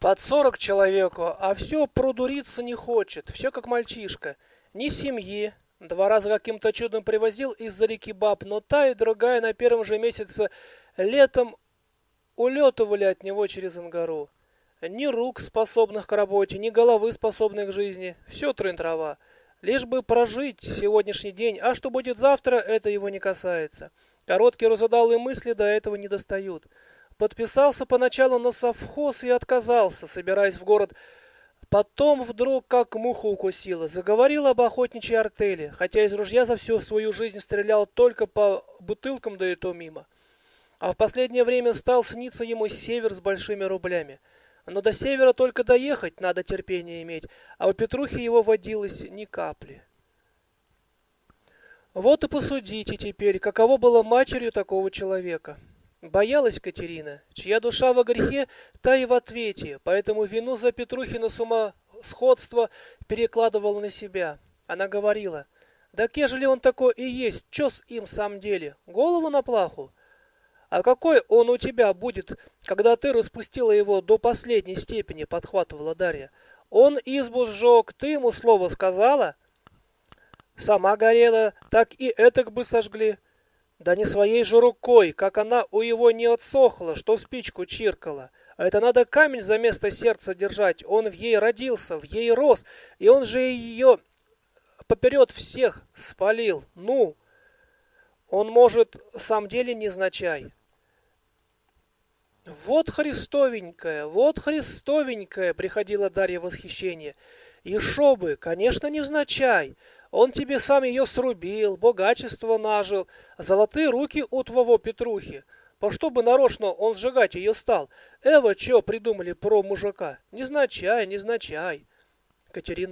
Под сорок человеку, а все продуриться не хочет, все как мальчишка. Ни семьи, два раза каким-то чудом привозил из-за реки баб, но та и другая на первом же месяце летом улетывали от него через Ангару. Ни рук, способных к работе, ни головы, способной к жизни. Все трын-трава. Лишь бы прожить сегодняшний день, а что будет завтра, это его не касается. Короткие разудалые мысли до этого не достают. Подписался поначалу на совхоз и отказался, собираясь в город. Потом вдруг как муха укусила. Заговорил об охотничьей артели, хотя из ружья за всю свою жизнь стрелял только по бутылкам, да и то мимо. А в последнее время стал сниться ему север с большими рублями. Но до севера только доехать надо терпение иметь, а у Петрухи его водилось ни капли. Вот и посудите теперь, каково было матерью такого человека. Боялась Катерина, чья душа во грехе, та и в ответе, поэтому вину за Петрухина сумасходство перекладывала на себя. Она говорила, да кежели он такой и есть, чё с им в самом деле, голову на плаху? А какой он у тебя будет, когда ты распустила его до последней степени, подхватывала Дарья. Он избу сжег, ты ему слово сказала? Сама горела, так и этак бы сожгли. Да не своей же рукой, как она у его не отсохла, что спичку чиркала. А это надо камень за место сердца держать. Он в ей родился, в ей рос, и он же ее поперед всех спалил. Ну, он может сам деле незначай. Вот Христовенькая, вот Христовенькая, приходила Дарья в восхищение. И шо бы, конечно, невзначай. Он тебе сам ее срубил, богачество нажил, золотые руки у твоего Петрухи. По что бы нарочно он сжигать ее стал? Эва, чё придумали про мужика? Незначай, незначай. Катерина